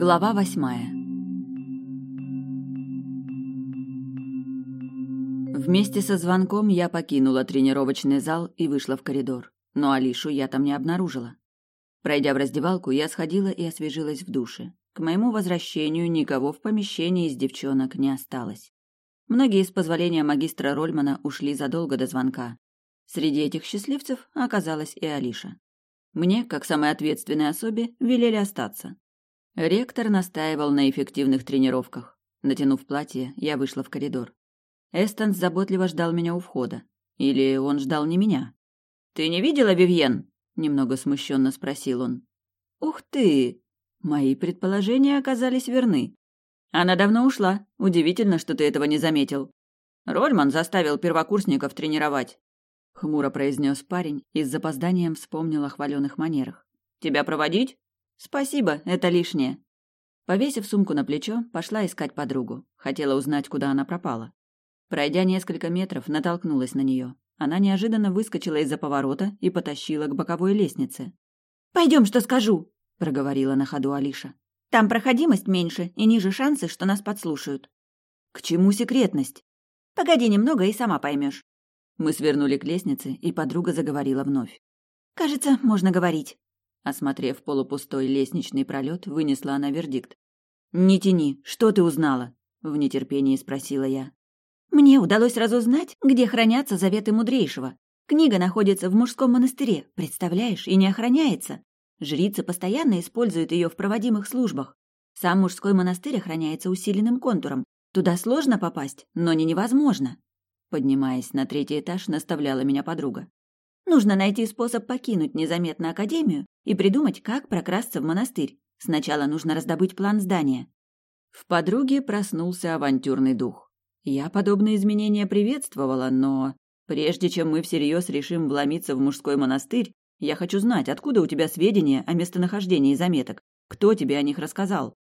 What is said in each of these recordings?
Глава восьмая Вместе со звонком я покинула тренировочный зал и вышла в коридор, но Алишу я там не обнаружила. Пройдя в раздевалку, я сходила и освежилась в душе. К моему возвращению никого в помещении из девчонок не осталось. Многие, с позволения магистра Рольмана, ушли задолго до звонка. Среди этих счастливцев оказалась и Алиша. Мне, как самой ответственной особе, велели остаться. Ректор настаивал на эффективных тренировках. Натянув платье, я вышла в коридор. Эстонс заботливо ждал меня у входа. Или он ждал не меня? «Ты не видела Вивьен?» — немного смущенно спросил он. «Ух ты!» Мои предположения оказались верны. Она давно ушла. Удивительно, что ты этого не заметил. Рольман заставил первокурсников тренировать. Хмуро произнес парень и с запозданием вспомнил о хваленых манерах. Тебя проводить? «Спасибо, это лишнее». Повесив сумку на плечо, пошла искать подругу. Хотела узнать, куда она пропала. Пройдя несколько метров, натолкнулась на нее. Она неожиданно выскочила из-за поворота и потащила к боковой лестнице. «Пойдем, что скажу!» – проговорила на ходу Алиша. «Там проходимость меньше и ниже шансы, что нас подслушают». «К чему секретность?» «Погоди немного и сама поймешь». Мы свернули к лестнице, и подруга заговорила вновь. «Кажется, можно говорить. Осмотрев полупустой лестничный пролет, вынесла она вердикт. «Не тяни, что ты узнала?» — в нетерпении спросила я. «Мне удалось разузнать, где хранятся заветы мудрейшего. Книга находится в мужском монастыре, представляешь, и не охраняется. Жрицы постоянно используют ее в проводимых службах. Сам мужской монастырь охраняется усиленным контуром. Туда сложно попасть, но не невозможно». Поднимаясь на третий этаж, наставляла меня подруга. Нужно найти способ покинуть незаметно Академию и придумать, как прокрасться в монастырь. Сначала нужно раздобыть план здания. В подруге проснулся авантюрный дух. Я подобные изменения приветствовала, но прежде чем мы всерьез решим вломиться в мужской монастырь, я хочу знать, откуда у тебя сведения о местонахождении заметок. Кто тебе о них рассказал?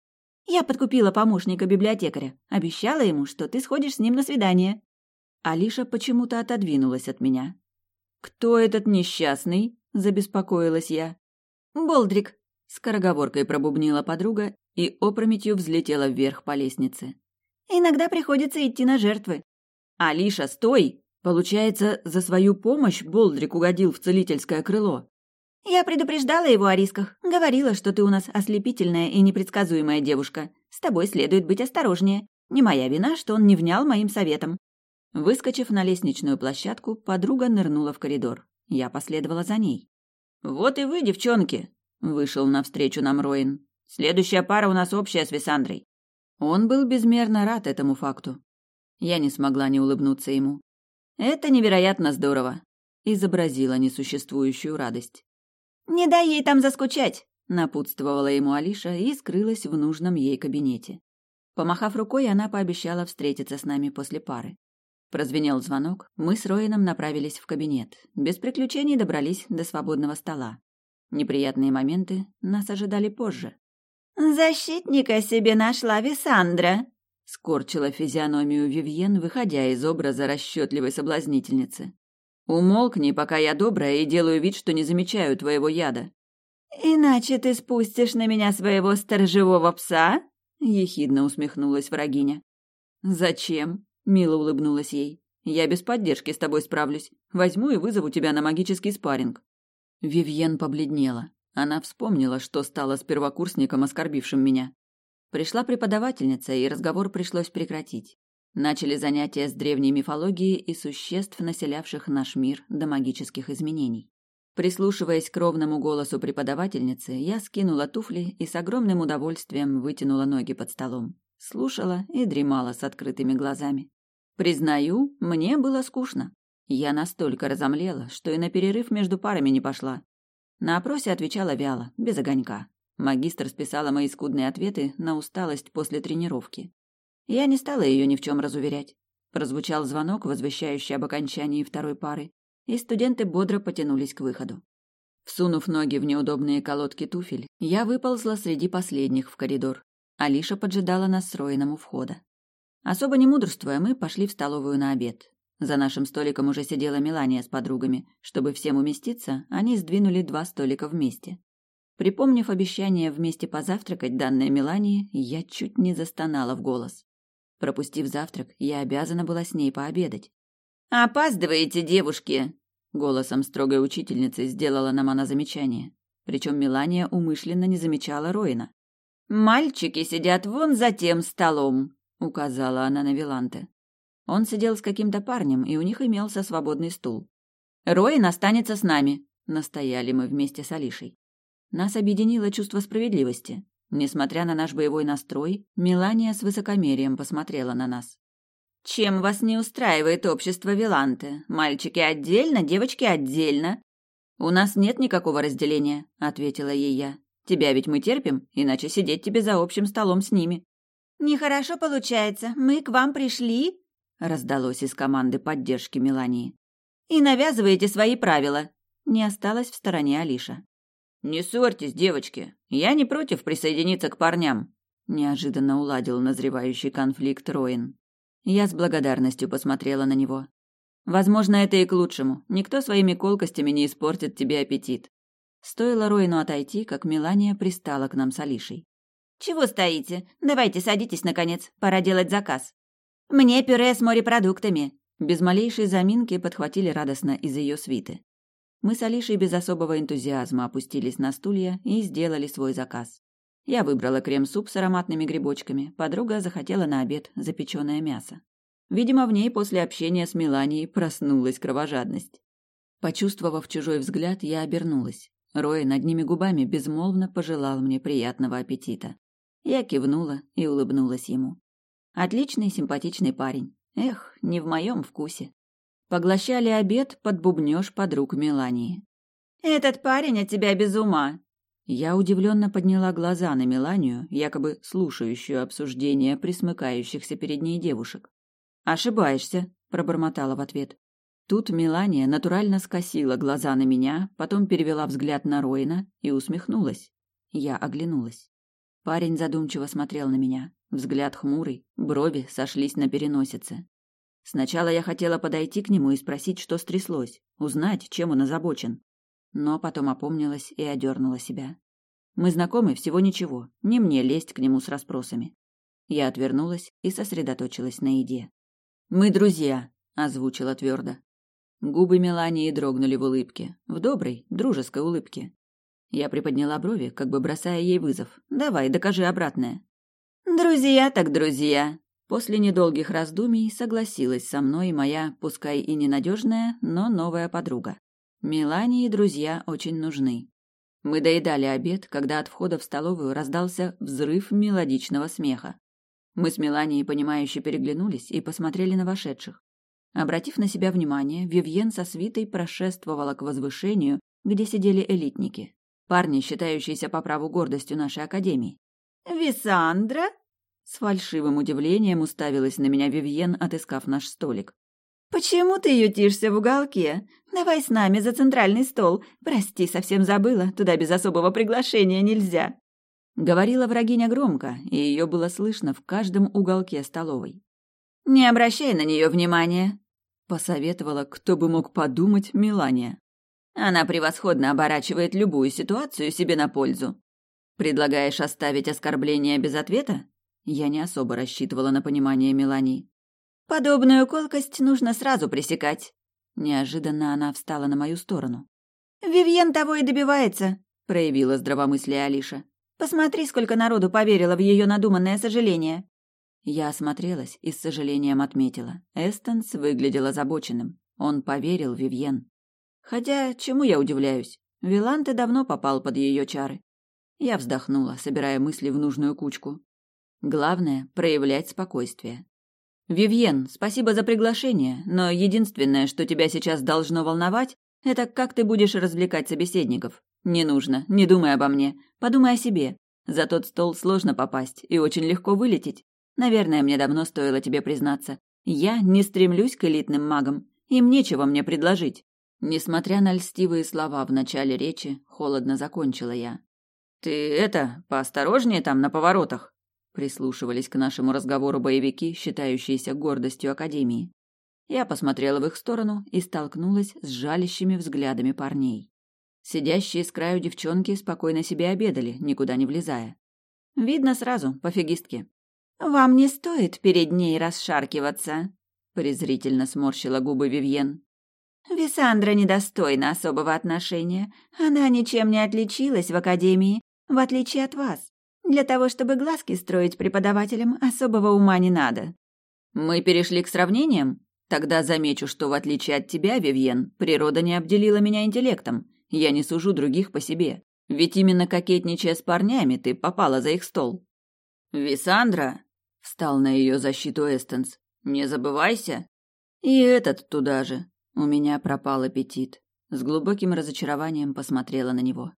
Я подкупила помощника библиотекаря. Обещала ему, что ты сходишь с ним на свидание. Алиша почему-то отодвинулась от меня, «Кто этот несчастный?» – забеспокоилась я. «Болдрик», – скороговоркой пробубнила подруга и опрометью взлетела вверх по лестнице. «Иногда приходится идти на жертвы». «Алиша, стой!» Получается, за свою помощь Болдрик угодил в целительское крыло. «Я предупреждала его о рисках. Говорила, что ты у нас ослепительная и непредсказуемая девушка. С тобой следует быть осторожнее. Не моя вина, что он не внял моим советам. Выскочив на лестничную площадку, подруга нырнула в коридор. Я последовала за ней. «Вот и вы, девчонки!» — вышел навстречу нам Роин. «Следующая пара у нас общая с Висандрой». Он был безмерно рад этому факту. Я не смогла не улыбнуться ему. «Это невероятно здорово!» — изобразила несуществующую радость. «Не дай ей там заскучать!» — напутствовала ему Алиша и скрылась в нужном ей кабинете. Помахав рукой, она пообещала встретиться с нами после пары. Прозвенел звонок, мы с Роином направились в кабинет. Без приключений добрались до свободного стола. Неприятные моменты нас ожидали позже. «Защитника себе нашла Висандра!» — скорчила физиономию Вивьен, выходя из образа расчетливой соблазнительницы. «Умолкни, пока я добрая, и делаю вид, что не замечаю твоего яда». «Иначе ты спустишь на меня своего сторожевого пса?» — ехидно усмехнулась врагиня. «Зачем?» Мило улыбнулась ей. «Я без поддержки с тобой справлюсь. Возьму и вызову тебя на магический спарринг». Вивьен побледнела. Она вспомнила, что стала с первокурсником, оскорбившим меня. Пришла преподавательница, и разговор пришлось прекратить. Начали занятия с древней мифологией и существ, населявших наш мир до магических изменений. Прислушиваясь к ровному голосу преподавательницы, я скинула туфли и с огромным удовольствием вытянула ноги под столом. Слушала и дремала с открытыми глазами. Признаю, мне было скучно. Я настолько разомлела, что и на перерыв между парами не пошла. На опросе отвечала вяло, без огонька. Магистр списала мои скудные ответы на усталость после тренировки. Я не стала ее ни в чем разуверять. Прозвучал звонок, возвещающий об окончании второй пары, и студенты бодро потянулись к выходу. Всунув ноги в неудобные колодки туфель, я выползла среди последних в коридор. Алиша поджидала нас с Роином у входа. Особо не мудрствуя, мы пошли в столовую на обед. За нашим столиком уже сидела Мелания с подругами. Чтобы всем уместиться, они сдвинули два столика вместе. Припомнив обещание вместе позавтракать, данное Мелании, я чуть не застонала в голос. Пропустив завтрак, я обязана была с ней пообедать. «Опаздываете, девушки!» Голосом строгой учительницы сделала нам она замечание. Причем Мелания умышленно не замечала Роина. «Мальчики сидят вон за тем столом», — указала она на Виланте. Он сидел с каким-то парнем, и у них имелся свободный стул. «Роин останется с нами», — настояли мы вместе с Алишей. Нас объединило чувство справедливости. Несмотря на наш боевой настрой, Мелания с высокомерием посмотрела на нас. «Чем вас не устраивает общество Виланте? Мальчики отдельно, девочки отдельно?» «У нас нет никакого разделения», — ответила ей я. «Тебя ведь мы терпим, иначе сидеть тебе за общим столом с ними». «Нехорошо получается. Мы к вам пришли», — раздалось из команды поддержки Мелании. «И навязываете свои правила», — не осталась в стороне Алиша. «Не ссорьтесь, девочки. Я не против присоединиться к парням», — неожиданно уладил назревающий конфликт Роин. Я с благодарностью посмотрела на него. Возможно, это и к лучшему. Никто своими колкостями не испортит тебе аппетит. Стоило Роину отойти, как Мелания пристала к нам с Алишей. «Чего стоите? Давайте садитесь, наконец. Пора делать заказ». «Мне пюре с морепродуктами». Без малейшей заминки подхватили радостно из ее свиты. Мы с Алишей без особого энтузиазма опустились на стулья и сделали свой заказ. Я выбрала крем-суп с ароматными грибочками, подруга захотела на обед запеченное мясо. Видимо, в ней после общения с Меланией проснулась кровожадность. Почувствовав чужой взгляд, я обернулась. Рой над ними губами безмолвно пожелал мне приятного аппетита. Я кивнула и улыбнулась ему. Отличный, симпатичный парень. Эх, не в моем вкусе. Поглощали обед под бубнёж подруг Мелании. «Этот парень от тебя без ума!» Я удивленно подняла глаза на Меланию, якобы слушающую обсуждение присмыкающихся перед ней девушек. «Ошибаешься», — пробормотала в ответ. Тут Мелания натурально скосила глаза на меня, потом перевела взгляд на Роина и усмехнулась. Я оглянулась. Парень задумчиво смотрел на меня. Взгляд хмурый, брови сошлись на переносице. Сначала я хотела подойти к нему и спросить, что стряслось, узнать, чем он озабочен но потом опомнилась и одернула себя. Мы знакомы всего ничего, не мне лезть к нему с расспросами. Я отвернулась и сосредоточилась на еде. «Мы друзья», — озвучила твердо. Губы Мелании дрогнули в улыбке, в доброй, дружеской улыбке. Я приподняла брови, как бы бросая ей вызов. «Давай, докажи обратное». «Друзья так друзья», После недолгих раздумий согласилась со мной моя, пускай и ненадежная, но новая подруга. Мелании друзья очень нужны. Мы доедали обед, когда от входа в столовую раздался взрыв мелодичного смеха. Мы с Меланией, понимающе переглянулись и посмотрели на вошедших. Обратив на себя внимание, Вивьен со свитой прошествовала к возвышению, где сидели элитники. Парни, считающиеся по праву гордостью нашей академии. «Висандра?» С фальшивым удивлением уставилась на меня Вивьен, отыскав наш столик. «Почему ты ютишься в уголке? Давай с нами за центральный стол. Прости, совсем забыла, туда без особого приглашения нельзя». Говорила врагиня громко, и ее было слышно в каждом уголке столовой. «Не обращай на нее внимания», — посоветовала, кто бы мог подумать, Милания. «Она превосходно оборачивает любую ситуацию себе на пользу». «Предлагаешь оставить оскорбление без ответа?» Я не особо рассчитывала на понимание Мелании. Подобную колкость нужно сразу пресекать. Неожиданно она встала на мою сторону. Вивьен того и добивается, проявила здравомыслие Алиша. Посмотри, сколько народу поверило в ее надуманное сожаление. Я осмотрелась и с сожалением отметила. Эстонс выглядел озабоченным. Он поверил Вивьен. Хотя, чему я удивляюсь? Виланте давно попал под ее чары. Я вздохнула, собирая мысли в нужную кучку. Главное — проявлять спокойствие. «Вивьен, спасибо за приглашение, но единственное, что тебя сейчас должно волновать, это как ты будешь развлекать собеседников. Не нужно, не думай обо мне, подумай о себе. За тот стол сложно попасть и очень легко вылететь. Наверное, мне давно стоило тебе признаться. Я не стремлюсь к элитным магам, им нечего мне предложить». Несмотря на льстивые слова в начале речи, холодно закончила я. «Ты это, поосторожнее там на поворотах», Прислушивались к нашему разговору боевики, считающиеся гордостью Академии. Я посмотрела в их сторону и столкнулась с жалящими взглядами парней. Сидящие с краю девчонки спокойно себе обедали, никуда не влезая. Видно сразу, пофигистки. «Вам не стоит перед ней расшаркиваться», — презрительно сморщила губы Вивьен. «Висандра недостойна особого отношения. Она ничем не отличилась в академии, в отличие от вас. Для того, чтобы глазки строить преподавателям, особого ума не надо». «Мы перешли к сравнениям? Тогда замечу, что в отличие от тебя, Вивьен, природа не обделила меня интеллектом. Я не сужу других по себе. Ведь именно кокетничая с парнями ты попала за их стол». «Висандра!» — встал на ее защиту Эстенс. «Не забывайся!» «И этот туда же!» У меня пропал аппетит. С глубоким разочарованием посмотрела на него.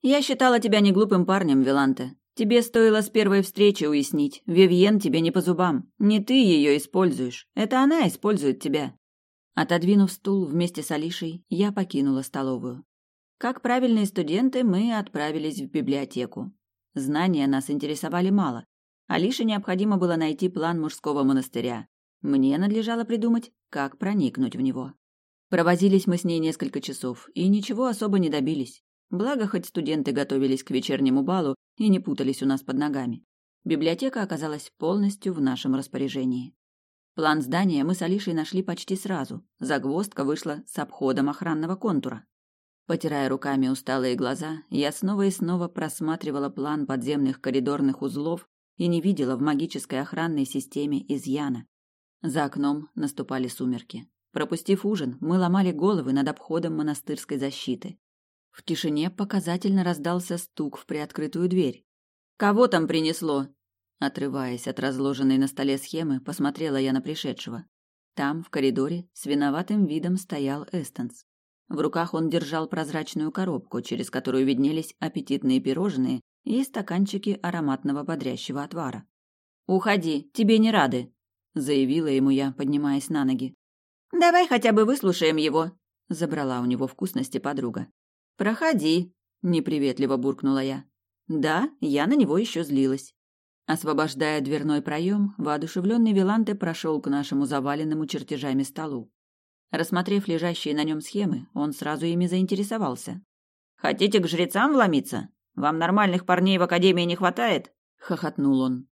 «Я считала тебя не глупым парнем, Виланте. Тебе стоило с первой встречи уяснить. Вивьен тебе не по зубам. Не ты ее используешь. Это она использует тебя». Отодвинув стул вместе с Алишей, я покинула столовую. Как правильные студенты, мы отправились в библиотеку. Знания нас интересовали мало. Алише необходимо было найти план мужского монастыря. Мне надлежало придумать, как проникнуть в него. Провозились мы с ней несколько часов и ничего особо не добились. Благо, хоть студенты готовились к вечернему балу и не путались у нас под ногами. Библиотека оказалась полностью в нашем распоряжении. План здания мы с Алишей нашли почти сразу. Загвоздка вышла с обходом охранного контура. Потирая руками усталые глаза, я снова и снова просматривала план подземных коридорных узлов и не видела в магической охранной системе изъяна. За окном наступали сумерки. Пропустив ужин, мы ломали головы над обходом монастырской защиты. В тишине показательно раздался стук в приоткрытую дверь. «Кого там принесло?» Отрываясь от разложенной на столе схемы, посмотрела я на пришедшего. Там, в коридоре, с виноватым видом стоял Эстенс. В руках он держал прозрачную коробку, через которую виднелись аппетитные пирожные и стаканчики ароматного бодрящего отвара. «Уходи, тебе не рады», — заявила ему я, поднимаясь на ноги. «Давай хотя бы выслушаем его», — забрала у него вкусности подруга. «Проходи», — неприветливо буркнула я. Да, я на него еще злилась. Освобождая дверной проем, воодушевленный Виланте прошел к нашему заваленному чертежами столу. Рассмотрев лежащие на нем схемы, он сразу ими заинтересовался. «Хотите к жрецам вломиться? Вам нормальных парней в академии не хватает?» — хохотнул он.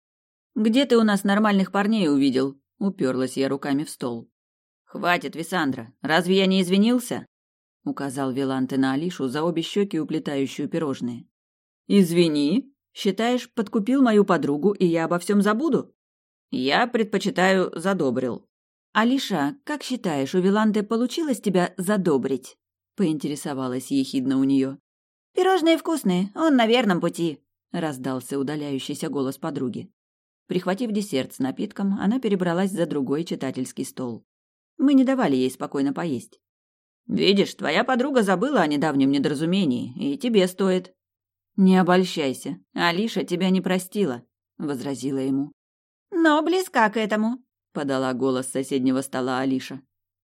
«Где ты у нас нормальных парней увидел?» — уперлась я руками в стол. «Хватит, Висандра, разве я не извинился?» — указал Виланте на Алишу за обе щеки уплетающую пирожные. «Извини? Считаешь, подкупил мою подругу, и я обо всем забуду?» «Я предпочитаю задобрил», «Алиша, как считаешь, у Виланды получилось тебя задобрить?» — поинтересовалась ехидно у нее. «Пирожные вкусные, он на верном пути», — раздался удаляющийся голос подруги. Прихватив десерт с напитком, она перебралась за другой читательский стол. Мы не давали ей спокойно поесть. «Видишь, твоя подруга забыла о недавнем недоразумении, и тебе стоит». «Не обольщайся, Алиша тебя не простила», — возразила ему. «Но близка к этому», подала голос соседнего стола Алиша.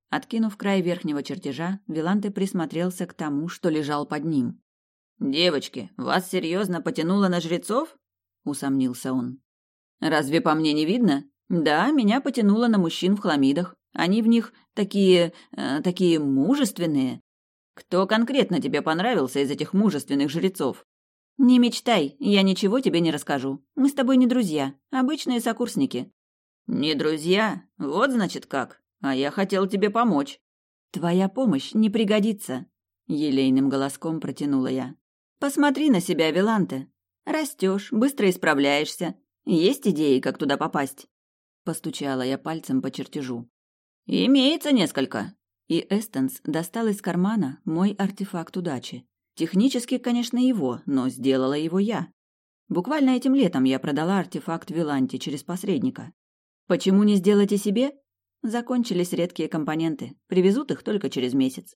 Откинув край верхнего чертежа, Виланте присмотрелся к тому, что лежал под ним. «Девочки, вас серьезно потянуло на жрецов?» — усомнился он. «Разве по мне не видно? Да, меня потянуло на мужчин в хламидах. Они в них такие... Э, такие мужественные. Кто конкретно тебе понравился из этих мужественных жрецов?» «Не мечтай, я ничего тебе не расскажу. Мы с тобой не друзья, обычные сокурсники. «Не друзья? Вот значит как. А я хотел тебе помочь». «Твоя помощь не пригодится», — елейным голоском протянула я. «Посмотри на себя, Виланте. Растешь, быстро исправляешься. Есть идеи, как туда попасть?» Постучала я пальцем по чертежу. «Имеется несколько». И Эстенс достал из кармана мой артефакт удачи. Технически, конечно, его, но сделала его я. Буквально этим летом я продала артефакт Виланте через посредника. Почему не сделать и себе? Закончились редкие компоненты. Привезут их только через месяц.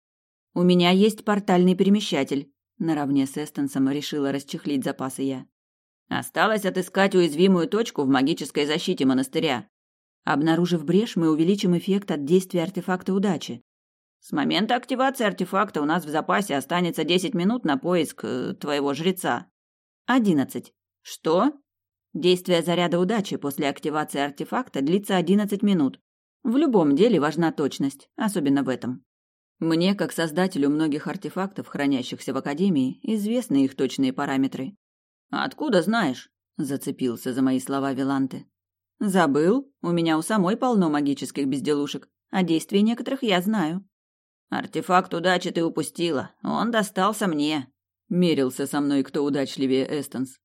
У меня есть портальный перемещатель. Наравне с Эстенсом решила расчехлить запасы я. Осталось отыскать уязвимую точку в магической защите монастыря. Обнаружив брешь, мы увеличим эффект от действия артефакта удачи. С момента активации артефакта у нас в запасе останется 10 минут на поиск э, твоего жреца. Одиннадцать. Что? Действие заряда удачи после активации артефакта длится 11 минут. В любом деле важна точность, особенно в этом. Мне, как создателю многих артефактов, хранящихся в Академии, известны их точные параметры. «Откуда знаешь?» – зацепился за мои слова Виланте. «Забыл? У меня у самой полно магических безделушек, а действия некоторых я знаю». «Артефакт удачи ты упустила, он достался мне», – мерился со мной кто удачливее Эстонс.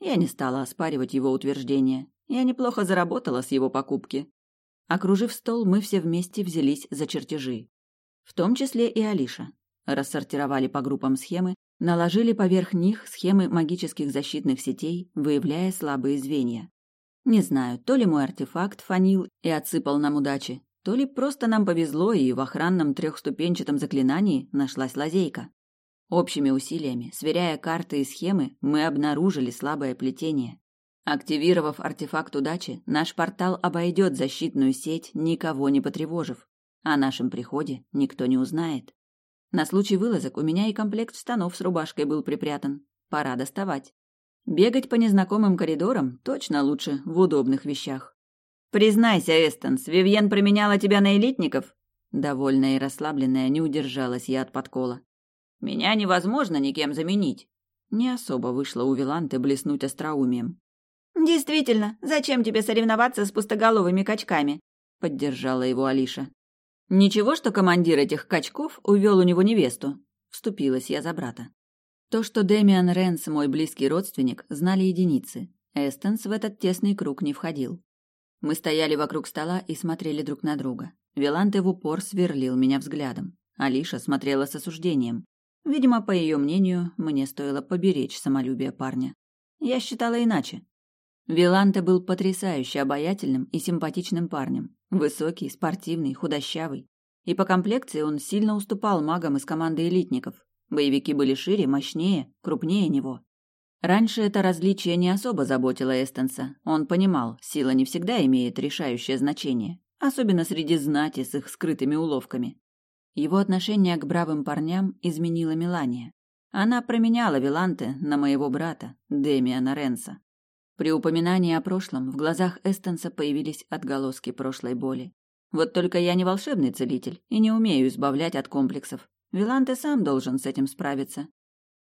Я не стала оспаривать его утверждение. Я неплохо заработала с его покупки. Окружив стол, мы все вместе взялись за чертежи. В том числе и Алиша. Рассортировали по группам схемы, наложили поверх них схемы магических защитных сетей, выявляя слабые звенья. Не знаю, то ли мой артефакт фанил и отсыпал нам удачи, то ли просто нам повезло, и в охранном трехступенчатом заклинании нашлась лазейка. Общими усилиями, сверяя карты и схемы, мы обнаружили слабое плетение. Активировав артефакт удачи, наш портал обойдет защитную сеть, никого не потревожив. О нашем приходе никто не узнает. На случай вылазок у меня и комплект штанов с рубашкой был припрятан. Пора доставать. Бегать по незнакомым коридорам точно лучше в удобных вещах. «Признайся, Эстонс, Вивьен променяла тебя на элитников?» Довольная и расслабленная, не удержалась я от подкола. «Меня невозможно никем заменить». Не особо вышло у Виланты блеснуть остроумием. «Действительно, зачем тебе соревноваться с пустоголовыми качками?» — поддержала его Алиша. «Ничего, что командир этих качков увел у него невесту?» — вступилась я за брата. То, что Дэмиан Ренс мой близкий родственник, знали единицы. Эстенс в этот тесный круг не входил. Мы стояли вокруг стола и смотрели друг на друга. Виланте в упор сверлил меня взглядом. Алиша смотрела с осуждением. Видимо, по ее мнению, мне стоило поберечь самолюбие парня. Я считала иначе. Виланте был потрясающе обаятельным и симпатичным парнем. Высокий, спортивный, худощавый. И по комплекции он сильно уступал магам из команды элитников. Боевики были шире, мощнее, крупнее него. Раньше это различие не особо заботило Эстенса. Он понимал, сила не всегда имеет решающее значение, особенно среди знати с их скрытыми уловками. Его отношение к бравым парням изменила Мелания. Она променяла Виланте на моего брата, Демиана Ренса. При упоминании о прошлом в глазах Эстенса появились отголоски прошлой боли. Вот только я не волшебный целитель и не умею избавлять от комплексов. Виланте сам должен с этим справиться.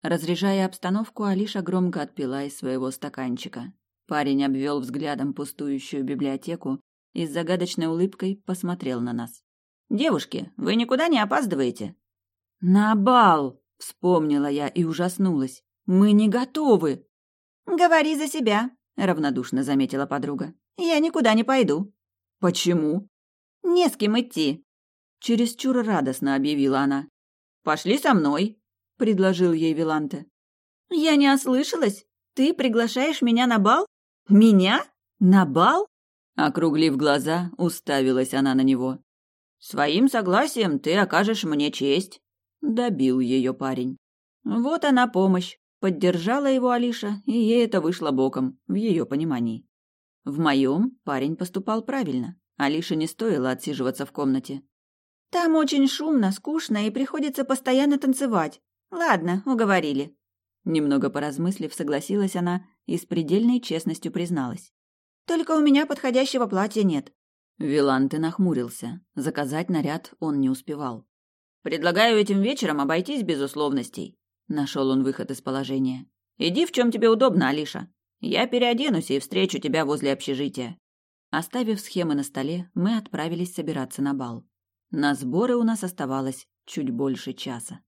Разряжая обстановку, Алиша громко отпила из своего стаканчика. Парень обвел взглядом пустующую библиотеку и с загадочной улыбкой посмотрел на нас. «Девушки, вы никуда не опаздываете?» «На бал!» — вспомнила я и ужаснулась. «Мы не готовы!» «Говори за себя!» равнодушно заметила подруга. Я никуда не пойду. Почему? Не с кем идти. Чересчур радостно объявила она. Пошли со мной, предложил ей Виланте. Я не ослышалась. Ты приглашаешь меня на бал? Меня? На бал? Округлив глаза, уставилась она на него. Своим согласием ты окажешь мне честь, добил ее парень. Вот она помощь. Поддержала его Алиша, и ей это вышло боком, в ее понимании. В моем парень поступал правильно. Алише не стоило отсиживаться в комнате. «Там очень шумно, скучно, и приходится постоянно танцевать. Ладно, уговорили». Немного поразмыслив, согласилась она и с предельной честностью призналась. «Только у меня подходящего платья нет». Виланте нахмурился. Заказать наряд он не успевал. «Предлагаю этим вечером обойтись без условностей», Нашел он выход из положения. «Иди, в чем тебе удобно, Алиша. Я переоденусь и встречу тебя возле общежития». Оставив схемы на столе, мы отправились собираться на бал. На сборы у нас оставалось чуть больше часа.